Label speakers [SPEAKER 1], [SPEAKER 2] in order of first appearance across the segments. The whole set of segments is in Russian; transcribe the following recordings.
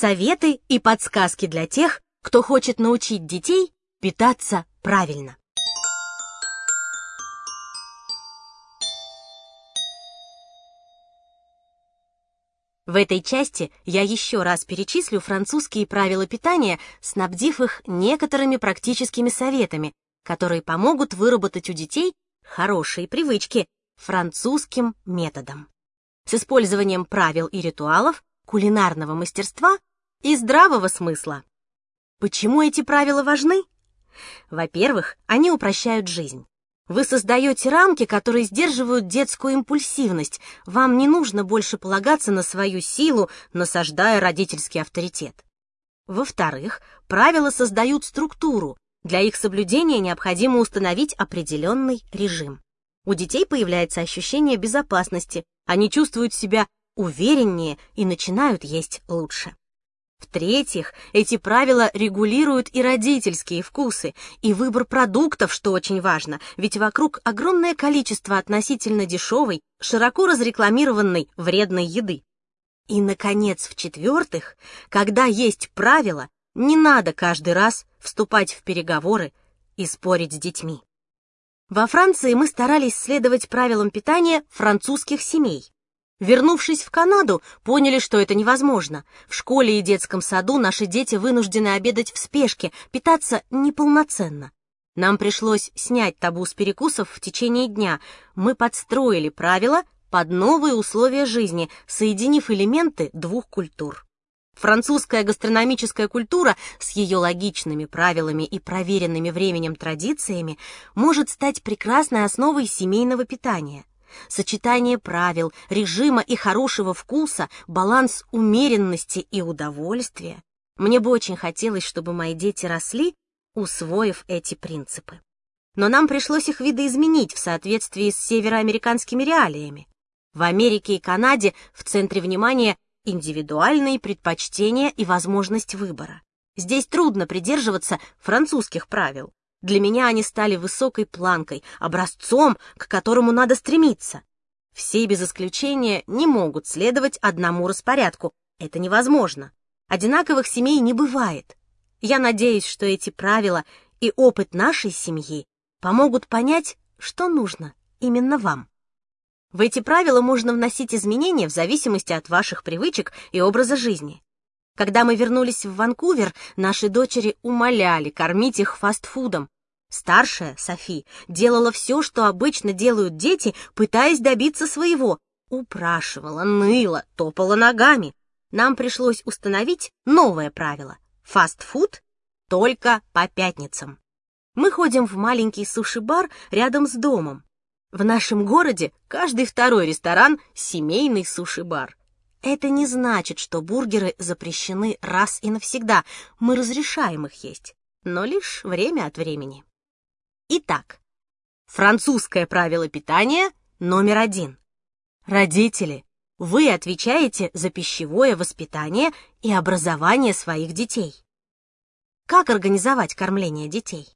[SPEAKER 1] Советы и подсказки для тех, кто хочет научить детей питаться правильно. В этой части я еще раз перечислю французские правила питания, снабдив их некоторыми практическими советами, которые помогут выработать у детей хорошие привычки французским методом. С использованием правил и ритуалов, кулинарного мастерства и здравого смысла. Почему эти правила важны? Во-первых, они упрощают жизнь. Вы создаете рамки, которые сдерживают детскую импульсивность. Вам не нужно больше полагаться на свою силу, насаждая родительский авторитет. Во-вторых, правила создают структуру. Для их соблюдения необходимо установить определенный режим. У детей появляется ощущение безопасности, они чувствуют себя увереннее и начинают есть лучше. В-третьих, эти правила регулируют и родительские вкусы, и выбор продуктов, что очень важно, ведь вокруг огромное количество относительно дешевой, широко разрекламированной вредной еды. И, наконец, в-четвертых, когда есть правила, не надо каждый раз вступать в переговоры и спорить с детьми. Во Франции мы старались следовать правилам питания французских семей. Вернувшись в Канаду, поняли, что это невозможно. В школе и детском саду наши дети вынуждены обедать в спешке, питаться неполноценно. Нам пришлось снять табу с перекусов в течение дня. Мы подстроили правила под новые условия жизни, соединив элементы двух культур. Французская гастрономическая культура с ее логичными правилами и проверенными временем традициями может стать прекрасной основой семейного питания. Сочетание правил, режима и хорошего вкуса, баланс умеренности и удовольствия. Мне бы очень хотелось, чтобы мои дети росли, усвоив эти принципы. Но нам пришлось их видоизменить в соответствии с североамериканскими реалиями. В Америке и Канаде в центре внимания индивидуальные предпочтения и возможность выбора. Здесь трудно придерживаться французских правил. Для меня они стали высокой планкой, образцом, к которому надо стремиться. Все без исключения не могут следовать одному распорядку. Это невозможно. Одинаковых семей не бывает. Я надеюсь, что эти правила и опыт нашей семьи помогут понять, что нужно именно вам. В эти правила можно вносить изменения в зависимости от ваших привычек и образа жизни. Когда мы вернулись в Ванкувер, наши дочери умоляли кормить их фастфудом. Старшая, Софи, делала все, что обычно делают дети, пытаясь добиться своего. Упрашивала, ныла, топала ногами. Нам пришлось установить новое правило. Фастфуд только по пятницам. Мы ходим в маленький суши-бар рядом с домом. В нашем городе каждый второй ресторан — семейный суши-бар. Это не значит, что бургеры запрещены раз и навсегда. Мы разрешаем их есть, но лишь время от времени. Итак, французское правило питания номер один. Родители, вы отвечаете за пищевое воспитание и образование своих детей. Как организовать кормление детей?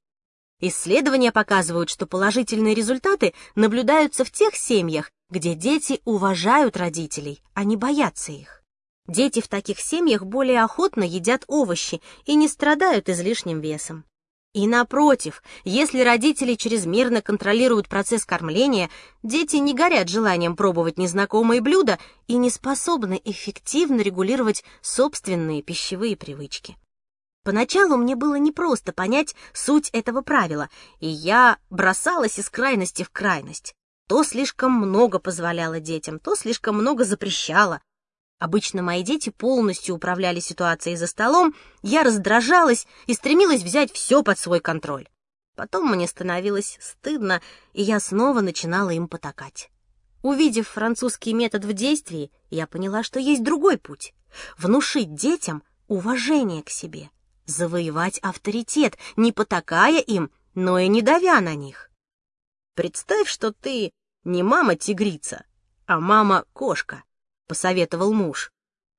[SPEAKER 1] Исследования показывают, что положительные результаты наблюдаются в тех семьях, где дети уважают родителей, а не боятся их. Дети в таких семьях более охотно едят овощи и не страдают излишним весом. И напротив, если родители чрезмерно контролируют процесс кормления, дети не горят желанием пробовать незнакомые блюда и не способны эффективно регулировать собственные пищевые привычки. Поначалу мне было непросто понять суть этого правила, и я бросалась из крайности в крайность. То слишком много позволяла детям, то слишком много запрещала. Обычно мои дети полностью управляли ситуацией за столом, я раздражалась и стремилась взять все под свой контроль. Потом мне становилось стыдно, и я снова начинала им потакать. Увидев французский метод в действии, я поняла, что есть другой путь — внушить детям уважение к себе — завоевать авторитет, не потакая им, но и не давя на них. Представь, что ты не мама-тигрица, а мама-кошка, — посоветовал муж.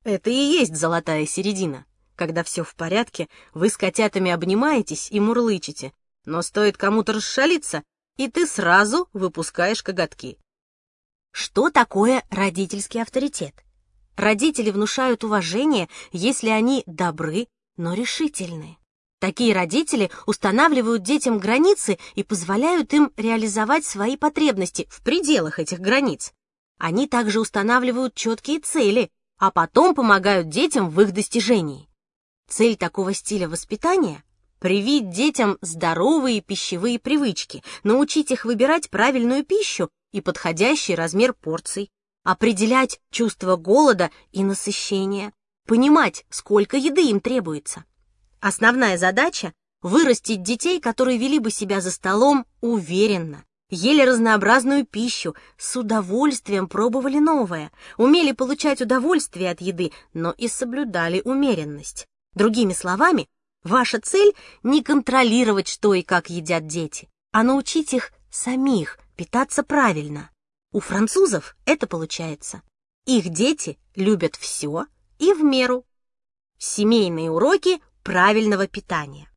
[SPEAKER 1] Это и есть золотая середина. Когда все в порядке, вы с котятами обнимаетесь и мурлычете, но стоит кому-то расшалиться, и ты сразу выпускаешь коготки. Что такое родительский авторитет? Родители внушают уважение, если они добры, но решительны. Такие родители устанавливают детям границы и позволяют им реализовать свои потребности в пределах этих границ. Они также устанавливают четкие цели, а потом помогают детям в их достижении. Цель такого стиля воспитания – привить детям здоровые пищевые привычки, научить их выбирать правильную пищу и подходящий размер порций, определять чувство голода и насыщения, понимать, сколько еды им требуется. Основная задача — вырастить детей, которые вели бы себя за столом уверенно, ели разнообразную пищу, с удовольствием пробовали новое, умели получать удовольствие от еды, но и соблюдали умеренность. Другими словами, ваша цель — не контролировать, что и как едят дети, а научить их самих питаться правильно. У французов это получается. Их дети любят все и в меру. Семейные уроки правильного питания.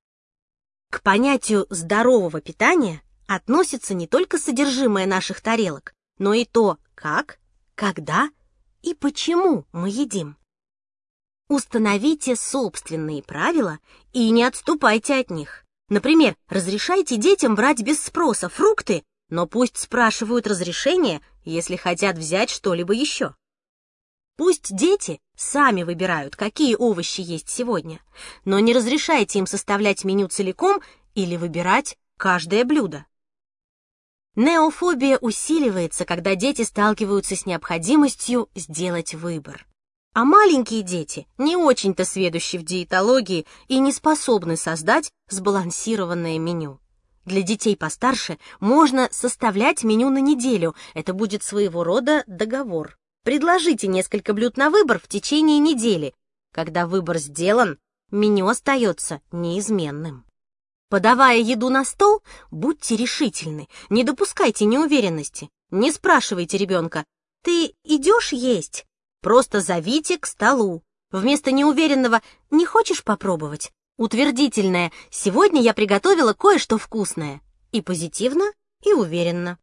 [SPEAKER 1] К понятию здорового питания относится не только содержимое наших тарелок, но и то, как, когда и почему мы едим. Установите собственные правила и не отступайте от них. Например, разрешайте детям брать без спроса фрукты, но пусть спрашивают разрешение, если хотят взять что-либо еще. Пусть дети сами выбирают, какие овощи есть сегодня, но не разрешайте им составлять меню целиком или выбирать каждое блюдо. Неофобия усиливается, когда дети сталкиваются с необходимостью сделать выбор. А маленькие дети не очень-то сведущи в диетологии и не способны создать сбалансированное меню. Для детей постарше можно составлять меню на неделю, это будет своего рода договор. Предложите несколько блюд на выбор в течение недели. Когда выбор сделан, меню остается неизменным. Подавая еду на стол, будьте решительны, не допускайте неуверенности. Не спрашивайте ребенка, ты идешь есть? Просто зовите к столу. Вместо неуверенного «не хочешь попробовать?» Утвердительное «сегодня я приготовила кое-что вкусное» и позитивно, и уверенно.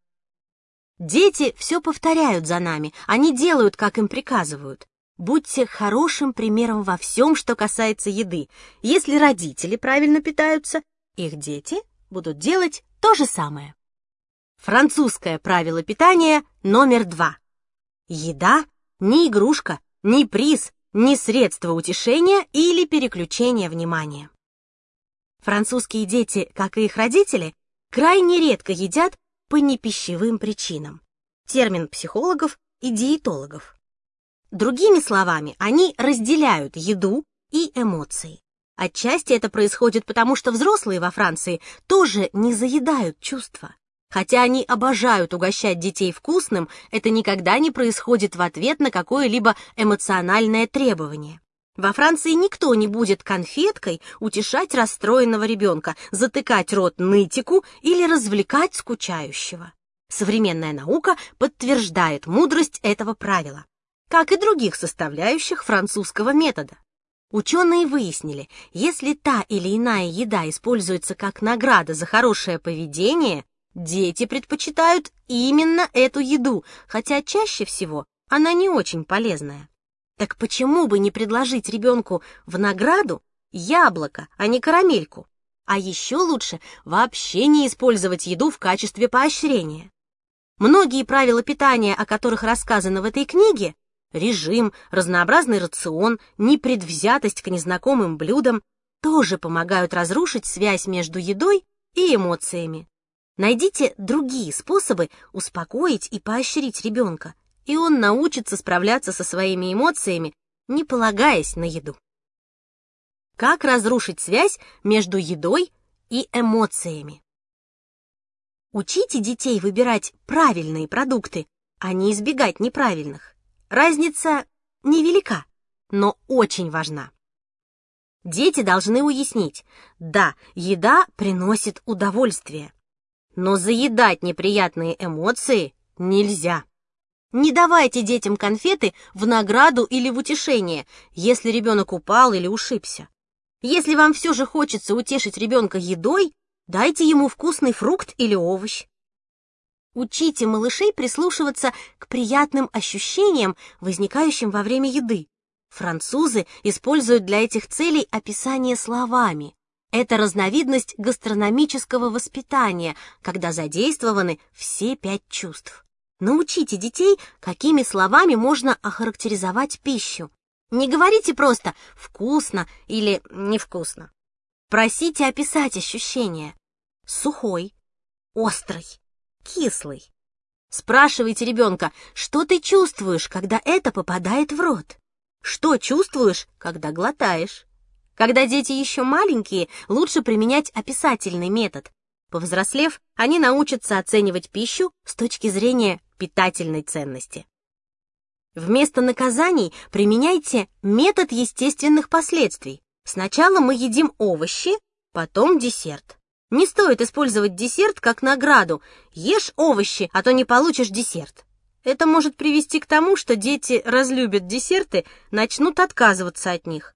[SPEAKER 1] Дети все повторяют за нами, они делают, как им приказывают. Будьте хорошим примером во всем, что касается еды. Если родители правильно питаются, их дети будут делать то же самое. Французское правило питания номер два. Еда не игрушка, не приз, не средство утешения или переключения внимания. Французские дети, как и их родители, крайне редко едят по непищевым причинам. Термин психологов и диетологов. Другими словами, они разделяют еду и эмоции. Отчасти это происходит потому, что взрослые во Франции тоже не заедают чувства. Хотя они обожают угощать детей вкусным, это никогда не происходит в ответ на какое-либо эмоциональное требование. Во Франции никто не будет конфеткой утешать расстроенного ребенка, затыкать рот нытику или развлекать скучающего. Современная наука подтверждает мудрость этого правила, как и других составляющих французского метода. Ученые выяснили, если та или иная еда используется как награда за хорошее поведение, дети предпочитают именно эту еду, хотя чаще всего она не очень полезная. Так почему бы не предложить ребенку в награду яблоко, а не карамельку? А еще лучше вообще не использовать еду в качестве поощрения. Многие правила питания, о которых рассказано в этой книге, режим, разнообразный рацион, непредвзятость к незнакомым блюдам, тоже помогают разрушить связь между едой и эмоциями. Найдите другие способы успокоить и поощрить ребенка, и он научится справляться со своими эмоциями, не полагаясь на еду. Как разрушить связь между едой и эмоциями? Учите детей выбирать правильные продукты, а не избегать неправильных. Разница невелика, но очень важна. Дети должны уяснить, да, еда приносит удовольствие, но заедать неприятные эмоции нельзя. Не давайте детям конфеты в награду или в утешение, если ребенок упал или ушибся. Если вам все же хочется утешить ребенка едой, дайте ему вкусный фрукт или овощ. Учите малышей прислушиваться к приятным ощущениям, возникающим во время еды. Французы используют для этих целей описание словами. Это разновидность гастрономического воспитания, когда задействованы все пять чувств. Научите детей, какими словами можно охарактеризовать пищу. Не говорите просто «вкусно» или «невкусно». Просите описать ощущения. Сухой, острый, кислый. Спрашивайте ребенка, что ты чувствуешь, когда это попадает в рот? Что чувствуешь, когда глотаешь? Когда дети еще маленькие, лучше применять описательный метод. Повзрослев, они научатся оценивать пищу с точки зрения питательной ценности. Вместо наказаний применяйте метод естественных последствий. Сначала мы едим овощи, потом десерт. Не стоит использовать десерт как награду. Ешь овощи, а то не получишь десерт. Это может привести к тому, что дети разлюбят десерты, начнут отказываться от них.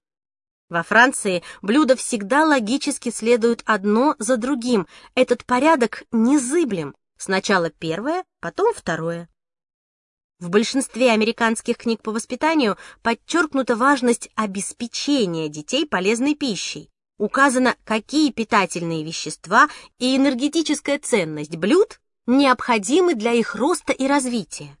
[SPEAKER 1] Во Франции блюда всегда логически следуют одно за другим. Этот порядок незыблем. Сначала первое, потом второе. В большинстве американских книг по воспитанию подчеркнута важность обеспечения детей полезной пищей указано, какие питательные вещества и энергетическая ценность блюд необходимы для их роста и развития.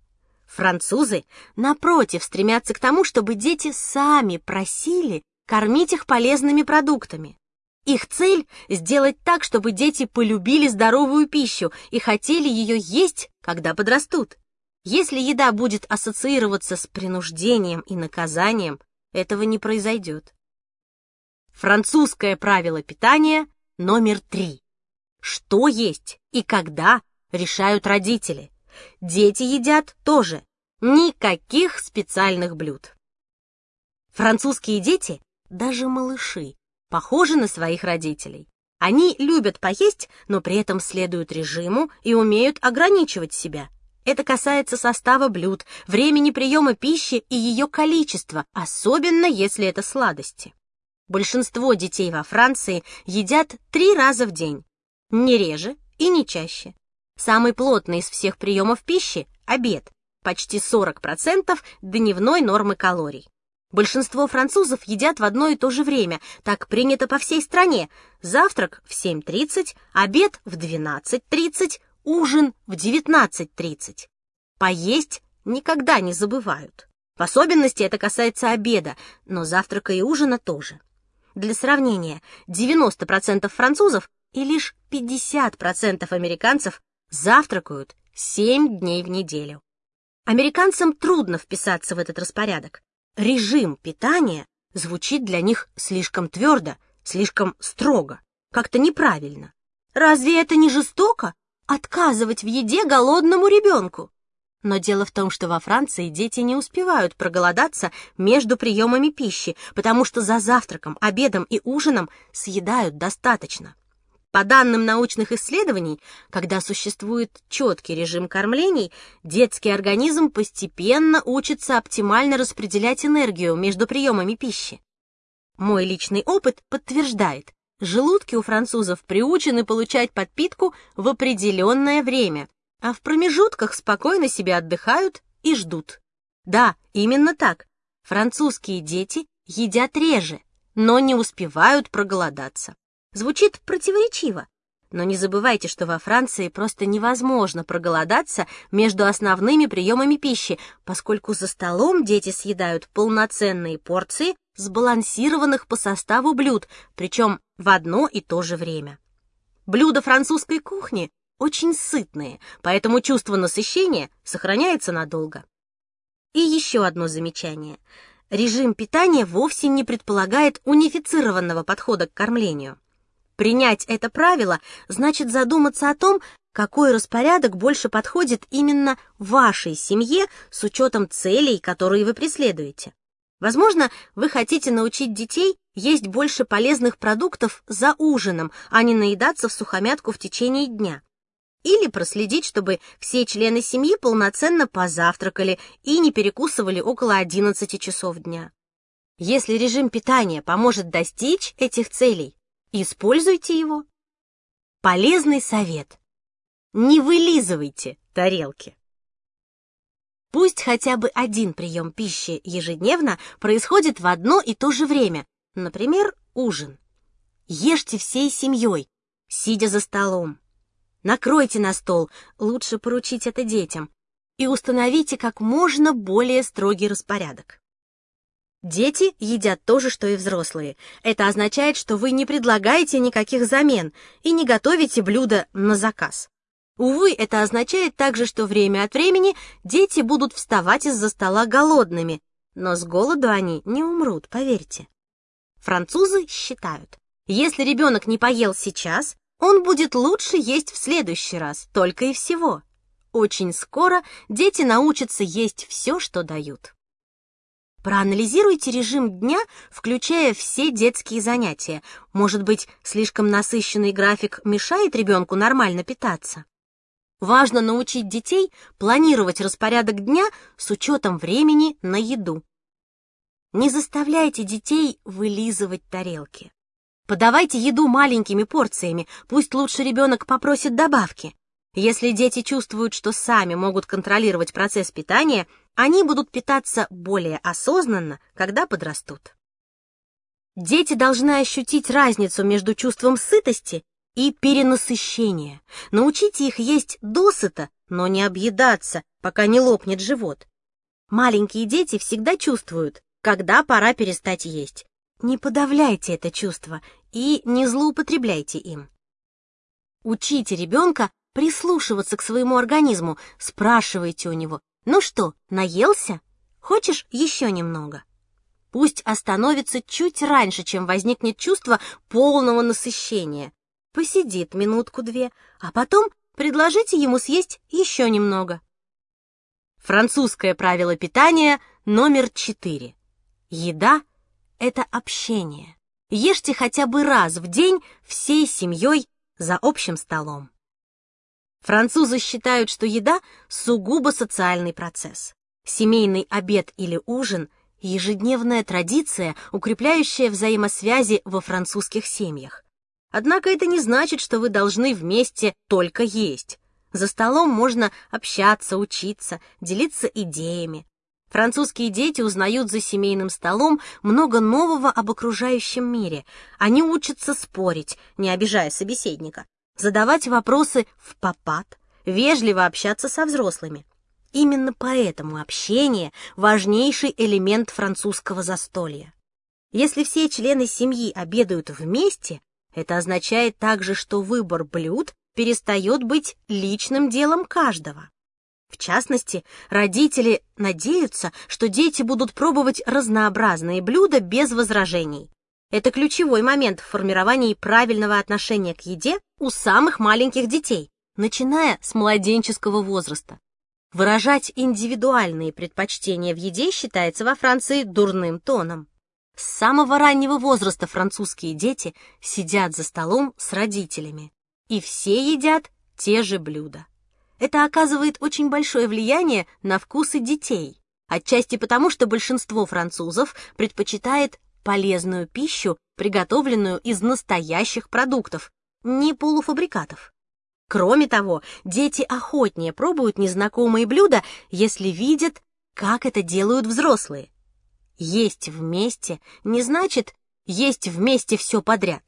[SPEAKER 1] Французы, напротив, стремятся к тому, чтобы дети сами просили кормить их полезными продуктами. Их цель – сделать так, чтобы дети полюбили здоровую пищу и хотели ее есть, когда подрастут. Если еда будет ассоциироваться с принуждением и наказанием, этого не произойдет. Французское правило питания номер три. Что есть и когда решают родители. Дети едят тоже. Никаких специальных блюд. Французские дети, даже малыши, похожи на своих родителей. Они любят поесть, но при этом следуют режиму и умеют ограничивать себя. Это касается состава блюд, времени приема пищи и ее количества, особенно если это сладости. Большинство детей во Франции едят три раза в день, не реже и не чаще. Самый плотный из всех приемов пищи – обед, почти 40% дневной нормы калорий. Большинство французов едят в одно и то же время, так принято по всей стране. Завтрак в 7.30, обед в 12.30, ужин в 19.30. Поесть никогда не забывают. В особенности это касается обеда, но завтрака и ужина тоже. Для сравнения, 90% французов и лишь 50% американцев завтракают 7 дней в неделю. Американцам трудно вписаться в этот распорядок. Режим питания звучит для них слишком твердо, слишком строго, как-то неправильно. Разве это не жестоко? Отказывать в еде голодному ребенку? Но дело в том, что во Франции дети не успевают проголодаться между приемами пищи, потому что за завтраком, обедом и ужином съедают достаточно. По данным научных исследований, когда существует четкий режим кормлений, детский организм постепенно учится оптимально распределять энергию между приемами пищи. Мой личный опыт подтверждает, желудки у французов приучены получать подпитку в определенное время, а в промежутках спокойно себе отдыхают и ждут. Да, именно так. Французские дети едят реже, но не успевают проголодаться. Звучит противоречиво, но не забывайте, что во Франции просто невозможно проголодаться между основными приемами пищи, поскольку за столом дети съедают полноценные порции сбалансированных по составу блюд, причем в одно и то же время. Блюда французской кухни очень сытные, поэтому чувство насыщения сохраняется надолго. И еще одно замечание. Режим питания вовсе не предполагает унифицированного подхода к кормлению. Принять это правило значит задуматься о том, какой распорядок больше подходит именно вашей семье с учетом целей, которые вы преследуете. Возможно, вы хотите научить детей есть больше полезных продуктов за ужином, а не наедаться в сухомятку в течение дня или проследить, чтобы все члены семьи полноценно позавтракали и не перекусывали около 11 часов дня. Если режим питания поможет достичь этих целей, используйте его. Полезный совет. Не вылизывайте тарелке. Пусть хотя бы один прием пищи ежедневно происходит в одно и то же время, например, ужин. Ешьте всей семьей, сидя за столом. Накройте на стол, лучше поручить это детям, и установите как можно более строгий распорядок. Дети едят то же, что и взрослые. Это означает, что вы не предлагаете никаких замен и не готовите блюда на заказ. Увы, это означает также, что время от времени дети будут вставать из-за стола голодными, но с голоду они не умрут, поверьте. Французы считают, если ребенок не поел сейчас, он будет лучше есть в следующий раз, только и всего. Очень скоро дети научатся есть все, что дают. Проанализируйте режим дня, включая все детские занятия. Может быть, слишком насыщенный график мешает ребенку нормально питаться? Важно научить детей планировать распорядок дня с учетом времени на еду. Не заставляйте детей вылизывать тарелки. Подавайте еду маленькими порциями, пусть лучше ребенок попросит добавки. Если дети чувствуют, что сами могут контролировать процесс питания, они будут питаться более осознанно, когда подрастут. Дети должны ощутить разницу между чувством сытости и перенасыщения. Научите их есть досыта, но не объедаться, пока не лопнет живот. Маленькие дети всегда чувствуют, когда пора перестать есть. Не подавляйте это чувство и не злоупотребляйте им. Учите ребенка прислушиваться к своему организму, спрашивайте у него, ну что, наелся? Хочешь еще немного? Пусть остановится чуть раньше, чем возникнет чувство полного насыщения. Посидит минутку-две, а потом предложите ему съесть еще немного. Французское правило питания номер четыре. Еда — это общение. Ешьте хотя бы раз в день всей семьей за общим столом. Французы считают, что еда — сугубо социальный процесс. Семейный обед или ужин — ежедневная традиция, укрепляющая взаимосвязи во французских семьях. Однако это не значит, что вы должны вместе только есть. За столом можно общаться, учиться, делиться идеями. Французские дети узнают за семейным столом много нового об окружающем мире. Они учатся спорить, не обижая собеседника, задавать вопросы в попад, вежливо общаться со взрослыми. Именно поэтому общение – важнейший элемент французского застолья. Если все члены семьи обедают вместе, это означает также, что выбор блюд перестает быть личным делом каждого. В частности, родители надеются, что дети будут пробовать разнообразные блюда без возражений. Это ключевой момент в формировании правильного отношения к еде у самых маленьких детей, начиная с младенческого возраста. Выражать индивидуальные предпочтения в еде считается во Франции дурным тоном. С самого раннего возраста французские дети сидят за столом с родителями, и все едят те же блюда. Это оказывает очень большое влияние на вкусы детей, отчасти потому, что большинство французов предпочитает полезную пищу, приготовленную из настоящих продуктов, не полуфабрикатов. Кроме того, дети охотнее пробуют незнакомые блюда, если видят, как это делают взрослые. Есть вместе не значит есть вместе все подряд.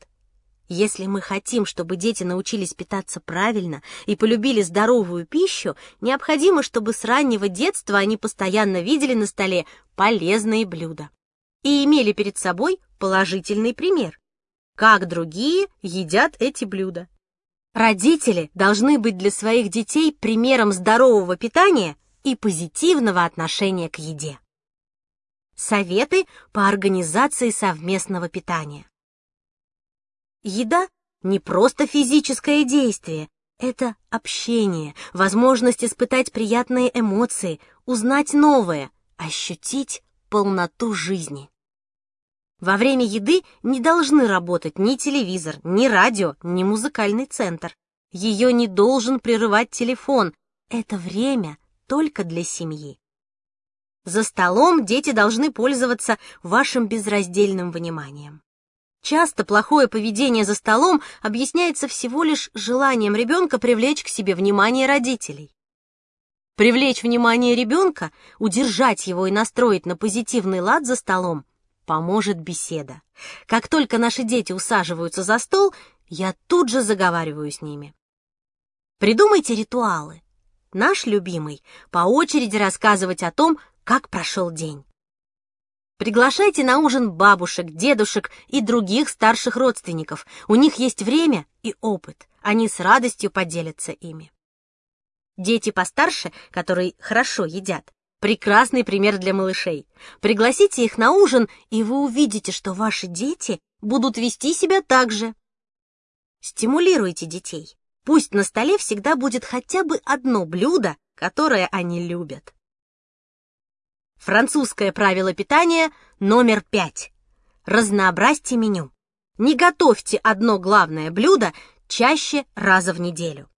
[SPEAKER 1] Если мы хотим, чтобы дети научились питаться правильно и полюбили здоровую пищу, необходимо, чтобы с раннего детства они постоянно видели на столе полезные блюда и имели перед собой положительный пример, как другие едят эти блюда. Родители должны быть для своих детей примером здорового питания и позитивного отношения к еде. Советы по организации совместного питания. Еда — не просто физическое действие, это общение, возможность испытать приятные эмоции, узнать новое, ощутить полноту жизни. Во время еды не должны работать ни телевизор, ни радио, ни музыкальный центр. Ее не должен прерывать телефон. Это время только для семьи. За столом дети должны пользоваться вашим безраздельным вниманием. Часто плохое поведение за столом объясняется всего лишь желанием ребенка привлечь к себе внимание родителей. Привлечь внимание ребенка, удержать его и настроить на позитивный лад за столом поможет беседа. Как только наши дети усаживаются за стол, я тут же заговариваю с ними. Придумайте ритуалы. Наш любимый — по очереди рассказывать о том, как прошел день. Приглашайте на ужин бабушек, дедушек и других старших родственников. У них есть время и опыт. Они с радостью поделятся ими. Дети постарше, которые хорошо едят, прекрасный пример для малышей. Пригласите их на ужин, и вы увидите, что ваши дети будут вести себя так же. Стимулируйте детей. Пусть на столе всегда будет хотя бы одно блюдо, которое они любят. Французское правило питания номер пять. Разнообразьте меню. Не готовьте одно главное блюдо чаще раза в неделю.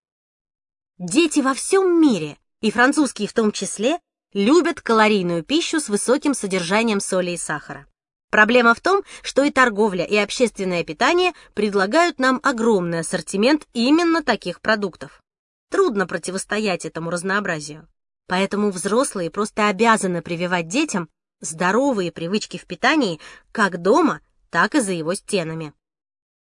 [SPEAKER 1] Дети во всем мире, и французские в том числе, любят калорийную пищу с высоким содержанием соли и сахара. Проблема в том, что и торговля, и общественное питание предлагают нам огромный ассортимент именно таких продуктов. Трудно противостоять этому разнообразию. Поэтому взрослые просто обязаны прививать детям здоровые привычки в питании как дома, так и за его стенами.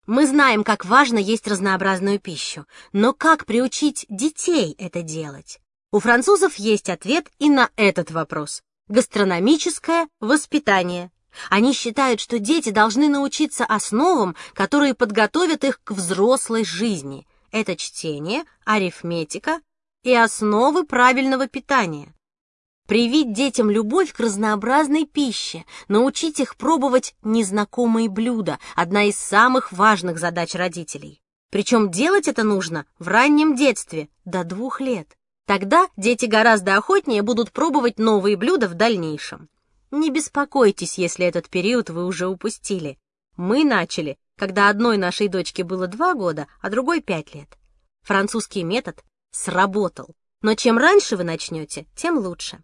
[SPEAKER 1] Мы знаем, как важно есть разнообразную пищу, но как приучить детей это делать? У французов есть ответ и на этот вопрос. Гастрономическое воспитание. Они считают, что дети должны научиться основам, которые подготовят их к взрослой жизни. Это чтение, арифметика, и основы правильного питания. Привить детям любовь к разнообразной пище, научить их пробовать незнакомые блюда – одна из самых важных задач родителей. Причем делать это нужно в раннем детстве, до двух лет. Тогда дети гораздо охотнее будут пробовать новые блюда в дальнейшем. Не беспокойтесь, если этот период вы уже упустили. Мы начали, когда одной нашей дочке было два года, а другой пять лет. Французский метод сработал. Но чем раньше вы начнете, тем лучше.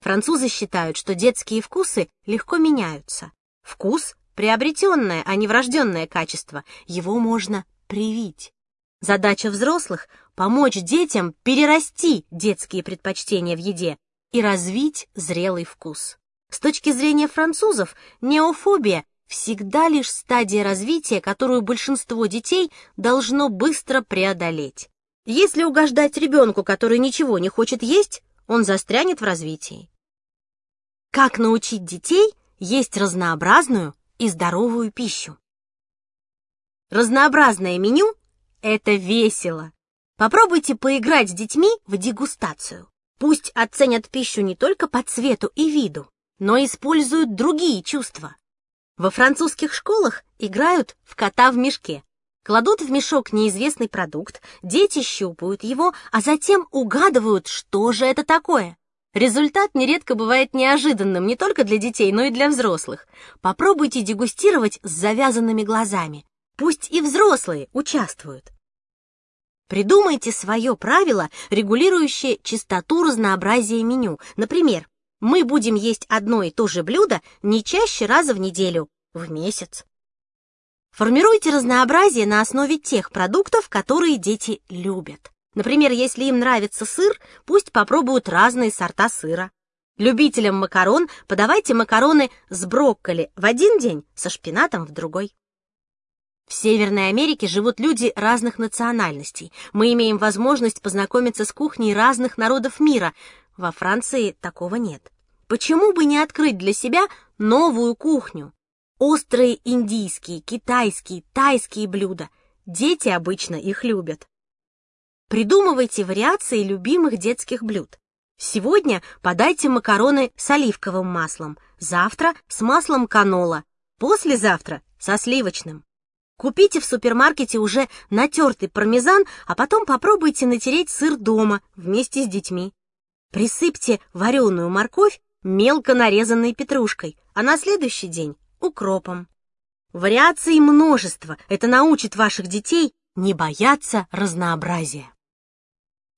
[SPEAKER 1] Французы считают, что детские вкусы легко меняются. Вкус — приобретенное, а не врожденное качество. Его можно привить. Задача взрослых — помочь детям перерасти детские предпочтения в еде и развить зрелый вкус. С точки зрения французов, неофобия всегда лишь стадия развития, которую большинство детей должно быстро преодолеть. Если угождать ребенку, который ничего не хочет есть, он застрянет в развитии. Как научить детей есть разнообразную и здоровую пищу? Разнообразное меню — это весело. Попробуйте поиграть с детьми в дегустацию. Пусть оценят пищу не только по цвету и виду, но используют другие чувства. Во французских школах играют в кота в мешке. Кладут в мешок неизвестный продукт, дети щупают его, а затем угадывают, что же это такое. Результат нередко бывает неожиданным не только для детей, но и для взрослых. Попробуйте дегустировать с завязанными глазами. Пусть и взрослые участвуют. Придумайте свое правило, регулирующее чистоту разнообразия меню. Например, мы будем есть одно и то же блюдо не чаще раза в неделю, в месяц. Формируйте разнообразие на основе тех продуктов, которые дети любят. Например, если им нравится сыр, пусть попробуют разные сорта сыра. Любителям макарон подавайте макароны с брокколи в один день, со шпинатом в другой. В Северной Америке живут люди разных национальностей. Мы имеем возможность познакомиться с кухней разных народов мира. Во Франции такого нет. Почему бы не открыть для себя новую кухню? Острые индийские, китайские, тайские блюда. Дети обычно их любят. Придумывайте вариации любимых детских блюд. Сегодня подайте макароны с оливковым маслом, завтра с маслом канола, послезавтра со сливочным. Купите в супермаркете уже натертый пармезан, а потом попробуйте натереть сыр дома вместе с детьми. Присыпьте вареную морковь мелко нарезанной петрушкой, а на следующий день укропом. Вариаций множество. Это научит ваших детей не бояться разнообразия.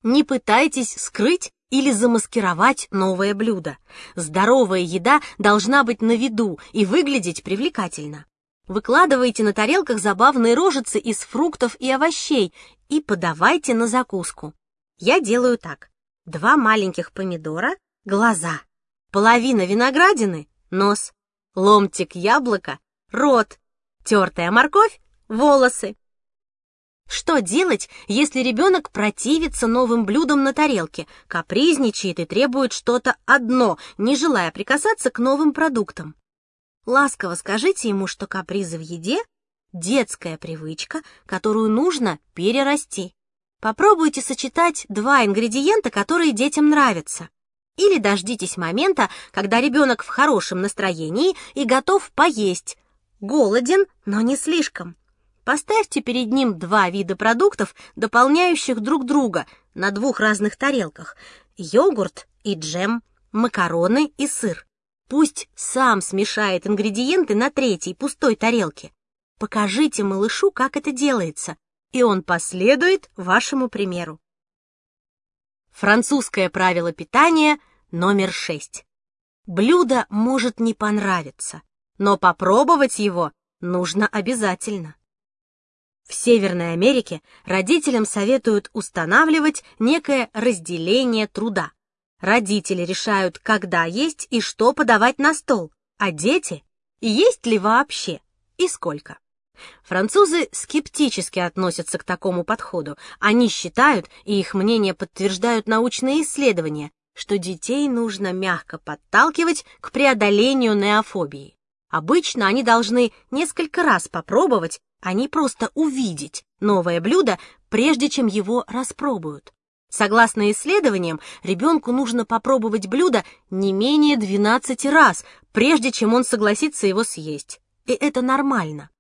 [SPEAKER 1] Не пытайтесь скрыть или замаскировать новое блюдо. Здоровая еда должна быть на виду и выглядеть привлекательно. Выкладывайте на тарелках забавные рожицы из фруктов и овощей и подавайте на закуску. Я делаю так. два маленьких помидора — глаза, половина виноградины — нос, ломтик яблока — рот, тертая морковь — волосы. Что делать, если ребенок противится новым блюдам на тарелке, капризничает и требует что-то одно, не желая прикасаться к новым продуктам? Ласково скажите ему, что капризы в еде — детская привычка, которую нужно перерасти. Попробуйте сочетать два ингредиента, которые детям нравятся. Или дождитесь момента, когда ребенок в хорошем настроении и готов поесть. Голоден, но не слишком. Поставьте перед ним два вида продуктов, дополняющих друг друга, на двух разных тарелках. Йогурт и джем, макароны и сыр. Пусть сам смешает ингредиенты на третьей пустой тарелке. Покажите малышу, как это делается, и он последует вашему примеру. Французское правило питания номер шесть. Блюдо может не понравиться, но попробовать его нужно обязательно. В Северной Америке родителям советуют устанавливать некое разделение труда. Родители решают, когда есть и что подавать на стол, а дети — есть ли вообще и сколько. Французы скептически относятся к такому подходу. Они считают, и их мнение подтверждают научные исследования, что детей нужно мягко подталкивать к преодолению неофобии. Обычно они должны несколько раз попробовать, а не просто увидеть новое блюдо, прежде чем его распробуют. Согласно исследованиям, ребенку нужно попробовать блюдо не менее 12 раз, прежде чем он согласится его съесть. И это нормально.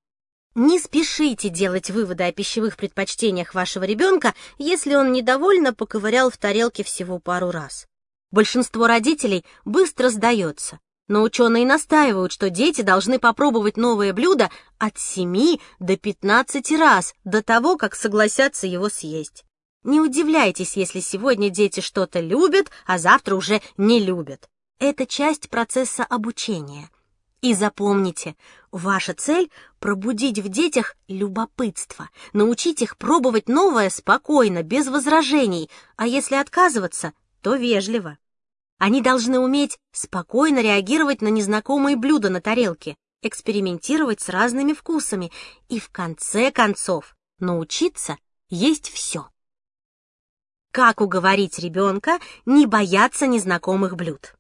[SPEAKER 1] Не спешите делать выводы о пищевых предпочтениях вашего ребенка, если он недовольно поковырял в тарелке всего пару раз. Большинство родителей быстро сдается, но ученые настаивают, что дети должны попробовать новое блюдо от 7 до 15 раз до того, как согласятся его съесть. Не удивляйтесь, если сегодня дети что-то любят, а завтра уже не любят. Это часть процесса обучения. И запомните, ваша цель — пробудить в детях любопытство, научить их пробовать новое спокойно, без возражений, а если отказываться, то вежливо. Они должны уметь спокойно реагировать на незнакомые блюда на тарелке, экспериментировать с разными вкусами и, в конце концов, научиться есть все. Как уговорить ребенка не бояться незнакомых блюд?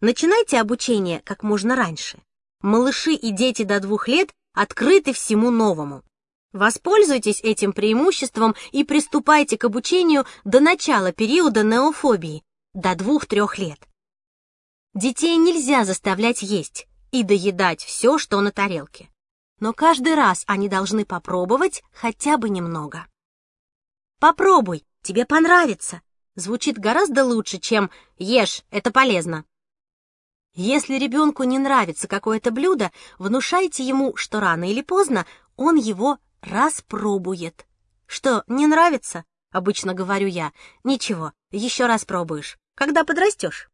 [SPEAKER 1] Начинайте обучение как можно раньше. Малыши и дети до двух лет открыты всему новому. Воспользуйтесь этим преимуществом и приступайте к обучению до начала периода неофобии, до двух-трех лет. Детей нельзя заставлять есть и доедать все, что на тарелке. Но каждый раз они должны попробовать хотя бы немного. «Попробуй, тебе понравится» звучит гораздо лучше, чем «ешь, это полезно». Если ребенку не нравится какое-то блюдо, внушайте ему, что рано или поздно он его распробует. Что, не нравится? Обычно говорю я. Ничего, еще раз пробуешь когда подрастешь.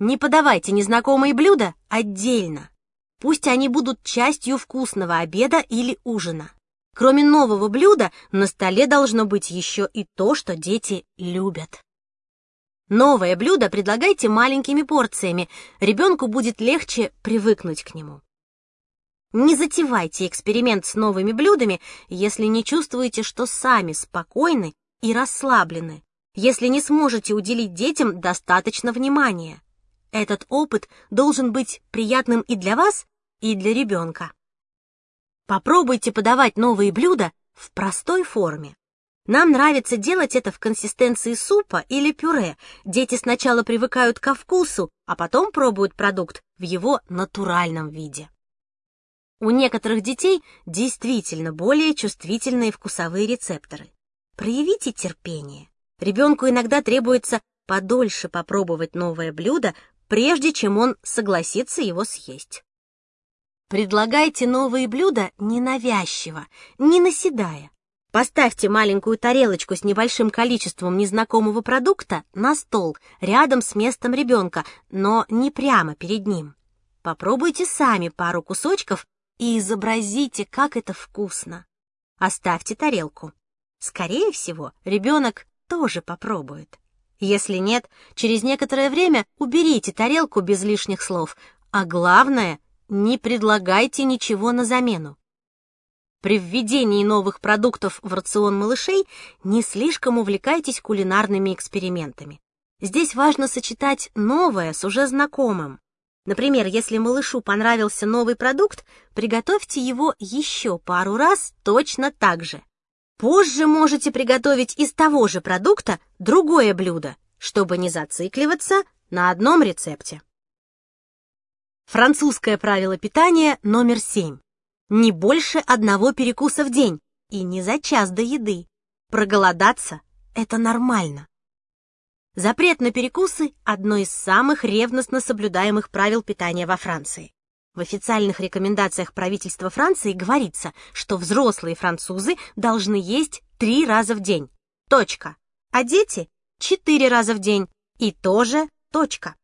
[SPEAKER 1] Не подавайте незнакомые блюда отдельно. Пусть они будут частью вкусного обеда или ужина. Кроме нового блюда, на столе должно быть еще и то, что дети любят. Новое блюдо предлагайте маленькими порциями, ребенку будет легче привыкнуть к нему. Не затевайте эксперимент с новыми блюдами, если не чувствуете, что сами спокойны и расслаблены если не сможете уделить детям достаточно внимания. Этот опыт должен быть приятным и для вас, и для ребенка. Попробуйте подавать новые блюда в простой форме. Нам нравится делать это в консистенции супа или пюре. Дети сначала привыкают ко вкусу, а потом пробуют продукт в его натуральном виде. У некоторых детей действительно более чувствительные вкусовые рецепторы. Проявите терпение. Ребенку иногда требуется подольше попробовать новое блюдо, прежде чем он согласится его съесть. Предлагайте новые блюда ненавязчиво, не наседая. Поставьте маленькую тарелочку с небольшим количеством незнакомого продукта на стол рядом с местом ребенка, но не прямо перед ним. Попробуйте сами пару кусочков и изобразите, как это вкусно. Оставьте тарелку. Скорее всего, ребенок тоже попробует. Если нет, через некоторое время уберите тарелку без лишних слов, а главное, не предлагайте ничего на замену. При введении новых продуктов в рацион малышей не слишком увлекайтесь кулинарными экспериментами. Здесь важно сочетать новое с уже знакомым. Например, если малышу понравился новый продукт, приготовьте его еще пару раз точно так же. Позже можете приготовить из того же продукта другое блюдо, чтобы не зацикливаться на одном рецепте. Французское правило питания номер семь. Не больше одного перекуса в день и не за час до еды. Проголодаться – это нормально. Запрет на перекусы – одно из самых ревностно соблюдаемых правил питания во Франции. В официальных рекомендациях правительства Франции говорится, что взрослые французы должны есть три раза в день. Точка. А дети – четыре раза в день. И тоже точка.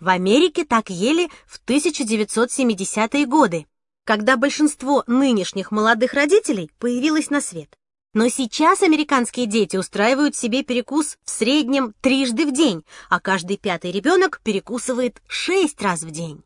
[SPEAKER 1] В Америке так ели в 1970-е годы, когда большинство нынешних молодых родителей появилось на свет. Но сейчас американские дети устраивают себе перекус в среднем трижды в день, а каждый пятый ребенок перекусывает шесть раз в день.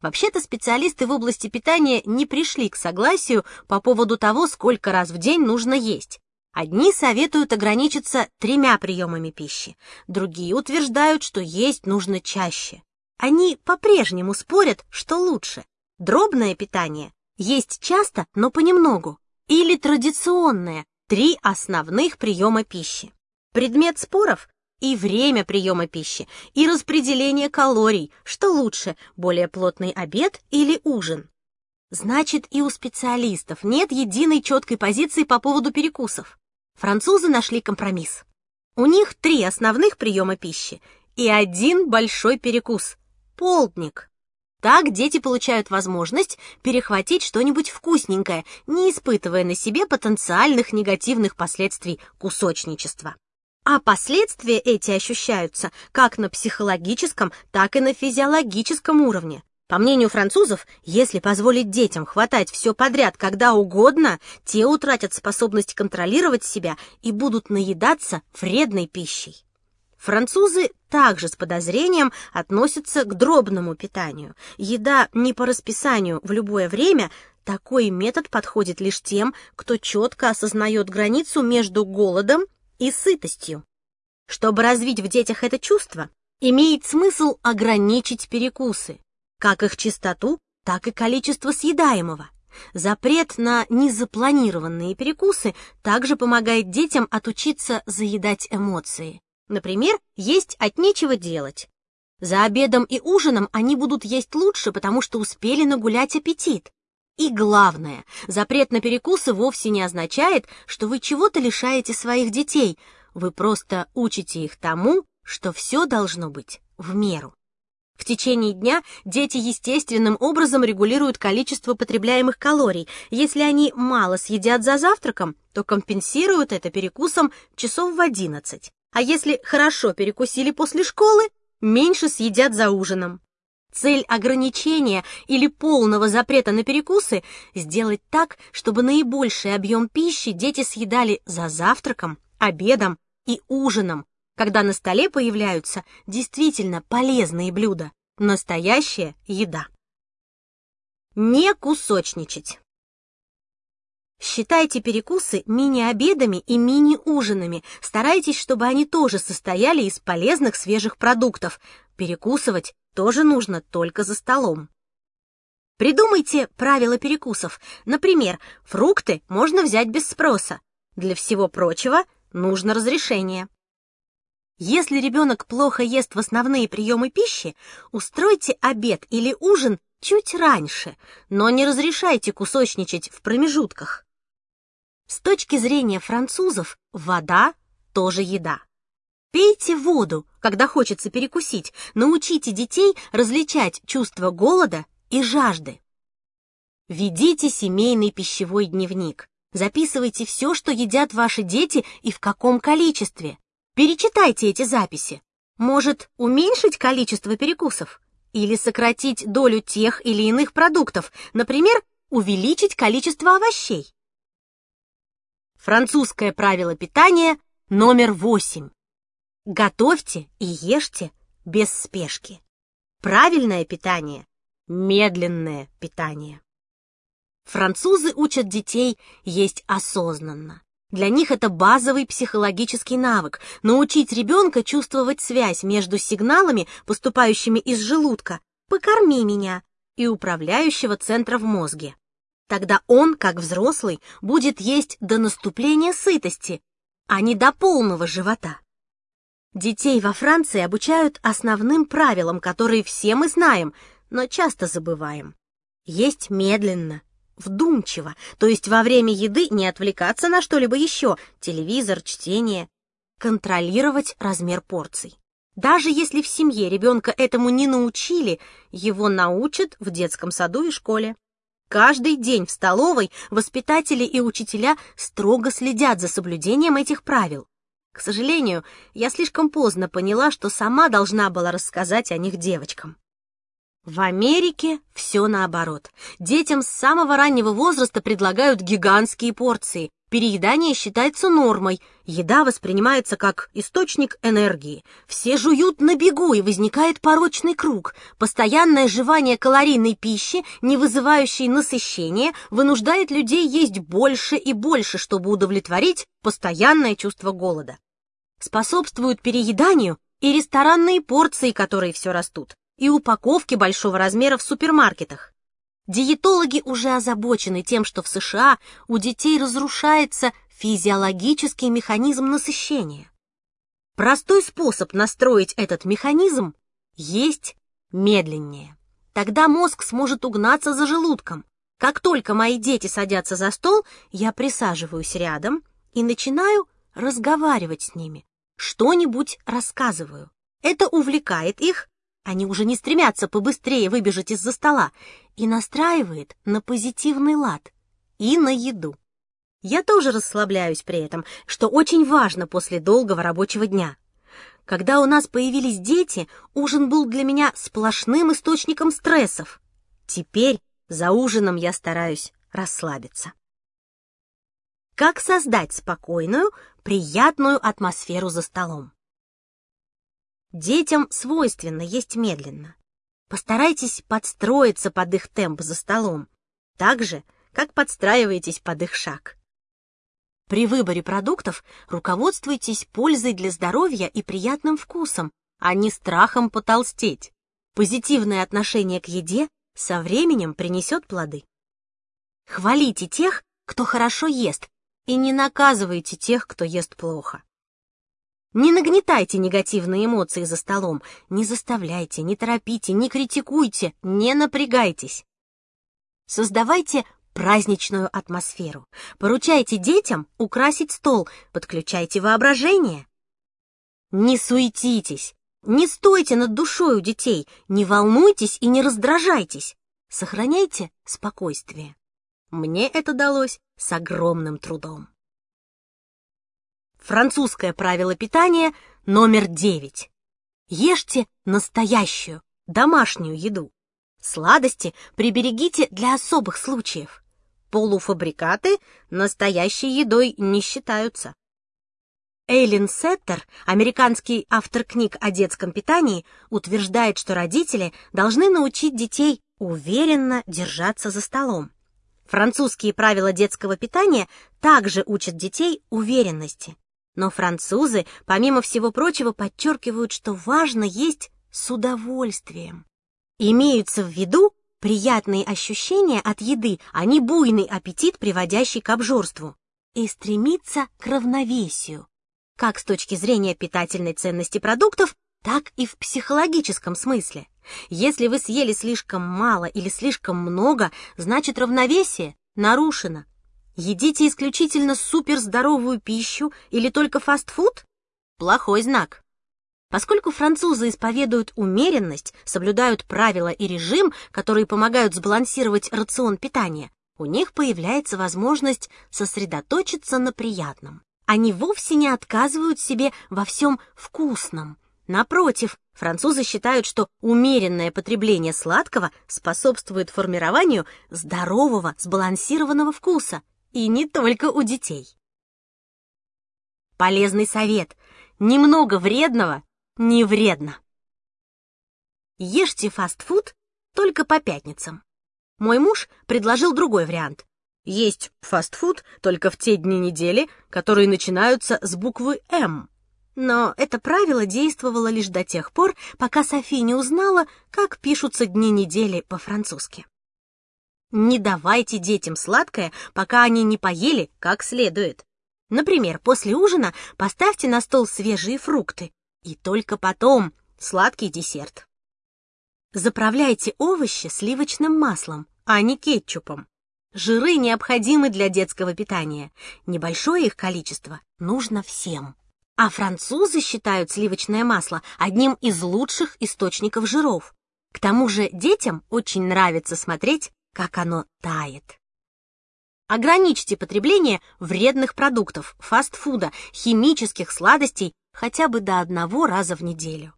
[SPEAKER 1] Вообще-то специалисты в области питания не пришли к согласию по поводу того, сколько раз в день нужно есть. Одни советуют ограничиться тремя приемами пищи, другие утверждают, что есть нужно чаще. Они по-прежнему спорят, что лучше Дробное питание есть часто, но понемногу. Или традиционное, три основных приема пищи. Предмет споров и время приема пищи, и распределение калорий, что лучше, более плотный обед или ужин. Значит, и у специалистов нет единой четкой позиции по поводу перекусов. Французы нашли компромисс. У них три основных приема пищи и один большой перекус – полдник. Так дети получают возможность перехватить что-нибудь вкусненькое, не испытывая на себе потенциальных негативных последствий кусочничества. А последствия эти ощущаются как на психологическом, так и на физиологическом уровне. По мнению французов, если позволить детям хватать все подряд когда угодно, те утратят способность контролировать себя и будут наедаться вредной пищей. Французы также с подозрением относятся к дробному питанию. Еда не по расписанию в любое время, такой метод подходит лишь тем, кто четко осознает границу между голодом и сытостью. Чтобы развить в детях это чувство, имеет смысл ограничить перекусы, как их частоту, так и количество съедаемого. Запрет на незапланированные перекусы также помогает детям отучиться заедать эмоции. Например, есть от нечего делать. За обедом и ужином они будут есть лучше, потому что успели нагулять аппетит. И главное, запрет на перекусы вовсе не означает, что вы чего-то лишаете своих детей. Вы просто учите их тому, что все должно быть в меру. В течение дня дети естественным образом регулируют количество потребляемых калорий. Если они мало съедят за завтраком, то компенсируют это перекусом часов в 11 а если хорошо перекусили после школы, меньше съедят за ужином. Цель ограничения или полного запрета на перекусы – сделать так, чтобы наибольший объем пищи дети съедали за завтраком, обедом и ужином, когда на столе появляются действительно полезные блюда, настоящая еда. Не кусочничать. Считайте перекусы мини-обедами и мини-ужинами. Старайтесь, чтобы они тоже состояли из полезных свежих продуктов. Перекусывать тоже нужно только за столом. Придумайте правила перекусов. Например, фрукты можно взять без спроса. Для всего прочего нужно разрешение. Если ребенок плохо ест в основные приемы пищи, устройте обед или ужин чуть раньше, но не разрешайте кусочничать в промежутках. С точки зрения французов, вода тоже еда. Пейте воду, когда хочется перекусить. Научите детей различать чувство голода и жажды. Ведите семейный пищевой дневник. Записывайте все, что едят ваши дети и в каком количестве. Перечитайте эти записи. Может, уменьшить количество перекусов? Или сократить долю тех или иных продуктов, например, увеличить количество овощей? Французское правило питания номер восемь. Готовьте и ешьте без спешки. Правильное питание – медленное питание. Французы учат детей есть осознанно. Для них это базовый психологический навык – научить ребенка чувствовать связь между сигналами, поступающими из желудка «покорми меня» и управляющего центра в мозге. Тогда он, как взрослый, будет есть до наступления сытости, а не до полного живота. Детей во Франции обучают основным правилам, которые все мы знаем, но часто забываем. Есть медленно, вдумчиво, то есть во время еды не отвлекаться на что-либо еще, телевизор, чтение, контролировать размер порций. Даже если в семье ребенка этому не научили, его научат в детском саду и школе. Каждый день в столовой воспитатели и учителя строго следят за соблюдением этих правил. К сожалению, я слишком поздно поняла, что сама должна была рассказать о них девочкам. В Америке все наоборот. Детям с самого раннего возраста предлагают гигантские порции. Переедание считается нормой. Еда воспринимается как источник энергии. Все жуют на бегу, и возникает порочный круг. Постоянное жевание калорийной пищи, не вызывающей насыщения, вынуждает людей есть больше и больше, чтобы удовлетворить постоянное чувство голода. Способствуют перееданию и ресторанные порции, которые все растут, и упаковки большого размера в супермаркетах. Диетологи уже озабочены тем, что в США у детей разрушается физиологический механизм насыщения. Простой способ настроить этот механизм – есть медленнее. Тогда мозг сможет угнаться за желудком. Как только мои дети садятся за стол, я присаживаюсь рядом и начинаю разговаривать с ними, что-нибудь рассказываю. Это увлекает их, они уже не стремятся побыстрее выбежать из-за стола и настраивает на позитивный лад и на еду. Я тоже расслабляюсь при этом, что очень важно после долгого рабочего дня. Когда у нас появились дети, ужин был для меня сплошным источником стрессов. Теперь за ужином я стараюсь расслабиться. Как создать спокойную, приятную атмосферу за столом? Детям свойственно есть медленно. Постарайтесь подстроиться под их темп за столом, так же, как подстраиваетесь под их шаг. При выборе продуктов руководствуйтесь пользой для здоровья и приятным вкусом, а не страхом потолстеть. Позитивное отношение к еде со временем принесет плоды. Хвалите тех, кто хорошо ест, и не наказывайте тех, кто ест плохо. Не нагнетайте негативные эмоции за столом, не заставляйте, не торопите, не критикуйте, не напрягайтесь. Создавайте праздничную атмосферу. Поручайте детям украсить стол, подключайте воображение. Не суетитесь, не стойте над душой у детей, не волнуйтесь и не раздражайтесь. Сохраняйте спокойствие. Мне это далось с огромным трудом. Французское правило питания номер девять. Ешьте настоящую, домашнюю еду. Сладости приберегите для особых случаев. Полуфабрикаты настоящей едой не считаются. Эйлин Сеттер, американский автор книг о детском питании, утверждает, что родители должны научить детей уверенно держаться за столом. Французские правила детского питания также учат детей уверенности. Но французы, помимо всего прочего, подчеркивают, что важно есть с удовольствием. Имеются в виду приятные ощущения от еды, а не буйный аппетит, приводящий к обжорству. И стремиться к равновесию, как с точки зрения питательной ценности продуктов, так и в психологическом смысле. Если вы съели слишком мало или слишком много, значит равновесие нарушено. Едите исключительно суперздоровую пищу или только фастфуд? Плохой знак. Поскольку французы исповедуют умеренность, соблюдают правила и режим, которые помогают сбалансировать рацион питания, у них появляется возможность сосредоточиться на приятном. Они вовсе не отказывают себе во всем вкусном. Напротив, французы считают, что умеренное потребление сладкого способствует формированию здорового, сбалансированного вкуса – и не только у детей. Полезный совет. немного вредного не вредно. Ешьте фастфуд только по пятницам. Мой муж предложил другой вариант. Есть фастфуд только в те дни недели, которые начинаются с буквы «М». Но это правило действовало лишь до тех пор, пока Софи не узнала, как пишутся дни недели по-французски. Не давайте детям сладкое, пока они не поели как следует. Например, после ужина поставьте на стол свежие фрукты, и только потом сладкий десерт. Заправляйте овощи сливочным маслом, а не кетчупом. Жиры необходимы для детского питания. Небольшое их количество нужно всем. А французы считают сливочное масло одним из лучших источников жиров. К тому же детям очень нравится смотреть, как оно тает. Ограничьте потребление вредных продуктов, фастфуда, химических сладостей хотя бы до одного раза в неделю.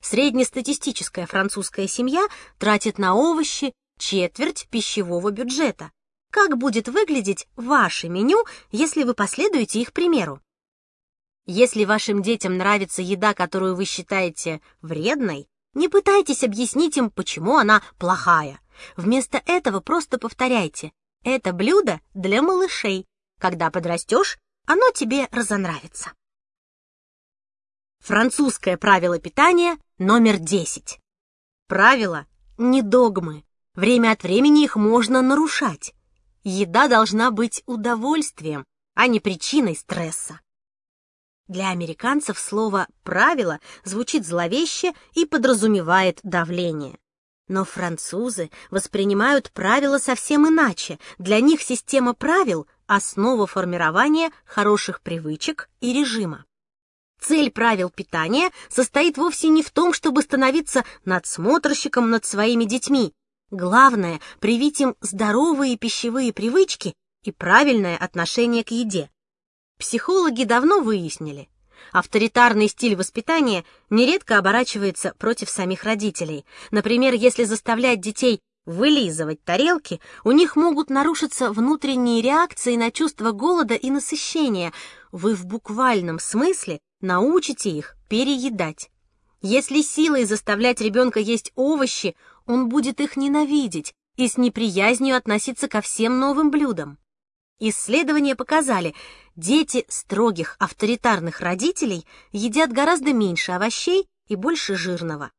[SPEAKER 1] Среднестатистическая французская семья тратит на овощи четверть пищевого бюджета. Как будет выглядеть ваше меню, если вы последуете их примеру? Если вашим детям нравится еда, которую вы считаете вредной, не пытайтесь объяснить им, почему она плохая. Вместо этого просто повторяйте «Это блюдо для малышей. Когда подрастешь, оно тебе разонравится». Французское правило питания номер 10. Правила не догмы. Время от времени их можно нарушать. Еда должна быть удовольствием, а не причиной стресса. Для американцев слово «правило» звучит зловеще и подразумевает давление. Но французы воспринимают правила совсем иначе. Для них система правил — основа формирования хороших привычек и режима. Цель правил питания состоит вовсе не в том, чтобы становиться надсмотрщиком над своими детьми. Главное — привить им здоровые пищевые привычки и правильное отношение к еде. Психологи давно выяснили, авторитарный стиль воспитания нередко оборачивается против самих родителей. Например, если заставлять детей вылизывать тарелки, у них могут нарушиться внутренние реакции на чувство голода и насыщения. Вы в буквальном смысле научите их переедать. Если силой заставлять ребенка есть овощи, он будет их ненавидеть и с неприязнью относиться ко всем новым блюдам. Исследования показали, дети строгих авторитарных родителей едят гораздо меньше овощей и больше жирного.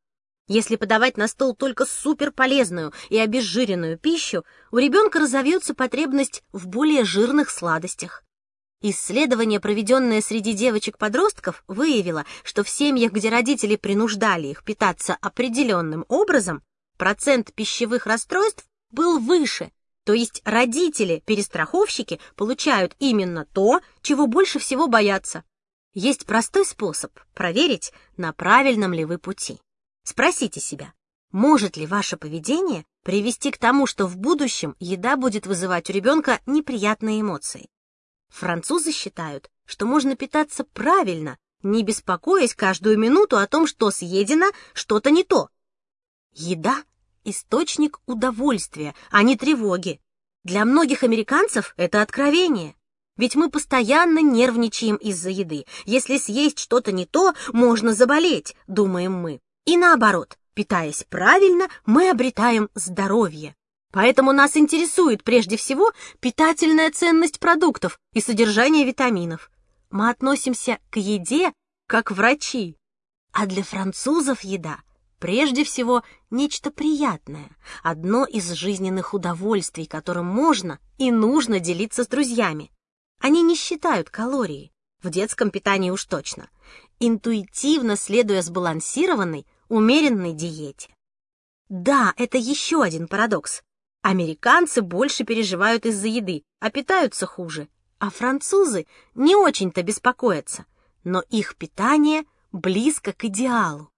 [SPEAKER 1] Если подавать на стол только суперполезную и обезжиренную пищу, у ребенка разовьется потребность в более жирных сладостях. Исследование, проведенное среди девочек-подростков, выявило, что в семьях, где родители принуждали их питаться определенным образом, процент пищевых расстройств был выше, то есть родители-перестраховщики получают именно то, чего больше всего боятся. Есть простой способ проверить, на правильном ли вы пути. Спросите себя, может ли ваше поведение привести к тому, что в будущем еда будет вызывать у ребенка неприятные эмоции. Французы считают, что можно питаться правильно, не беспокоясь каждую минуту о том, что съедено что-то не то. Еда источник удовольствия, а не тревоги. Для многих американцев это откровение. Ведь мы постоянно нервничаем из-за еды. Если съесть что-то не то, можно заболеть, думаем мы. И наоборот, питаясь правильно, мы обретаем здоровье. Поэтому нас интересует прежде всего питательная ценность продуктов и содержание витаминов. Мы относимся к еде как врачи. А для французов еда Прежде всего, нечто приятное, одно из жизненных удовольствий, которым можно и нужно делиться с друзьями. Они не считают калории, в детском питании уж точно, интуитивно следуя сбалансированной, умеренной диете. Да, это еще один парадокс. Американцы больше переживают из-за еды, а питаются хуже, а французы не очень-то беспокоятся, но их питание близко к идеалу.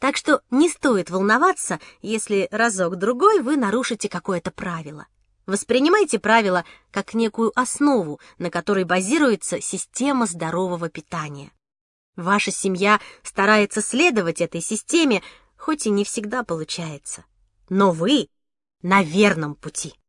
[SPEAKER 1] Так что не стоит волноваться, если разок-другой вы нарушите какое-то правило. Воспринимайте правила как некую основу, на которой базируется система здорового питания. Ваша семья старается следовать этой системе, хоть и не всегда получается. Но вы на верном пути.